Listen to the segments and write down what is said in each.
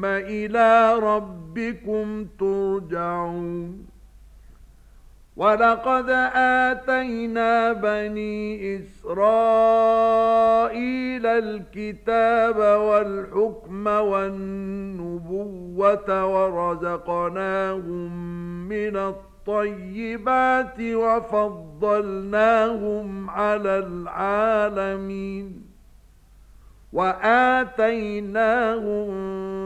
ثُمَّ إِلَى رَبِّكُمْ تُرْجَعُونَ. وَلَقَدْ آتَيْنَا بَنِي إِسْرَائِيلَ الْكِتَابَ وَالْحُكْمَ وَالنُّبُوَّةَ وَرَزَقْنَاهُمْ مِنَ الطَّيِّبَاتِ وَفَضَّلْنَاهُمْ عَلَى الْعَالَمِينَ. وَآتَيْنَاهُمْ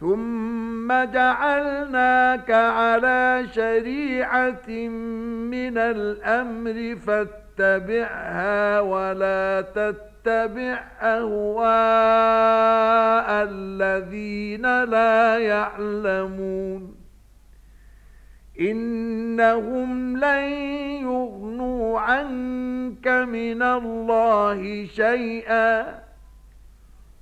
ثم جعلناك على شريعة من الأمر فاتبعها ولا تتبع أهواء الذين لا يعلمون. إنهم لن يغنوا عنك من الله شيئا.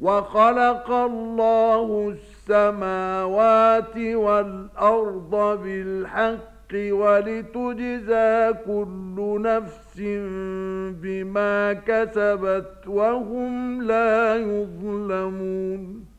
وَخَلَقَ اللَّهُ السَّمَاوَاتِ وَالْأَرْضَ بِالْحَقِّ وَلِتُجْزَى كُلُّ نَفْسٍ بِمَا كَسَبَتْ وَهُمْ لَا يُظْلَمُونَ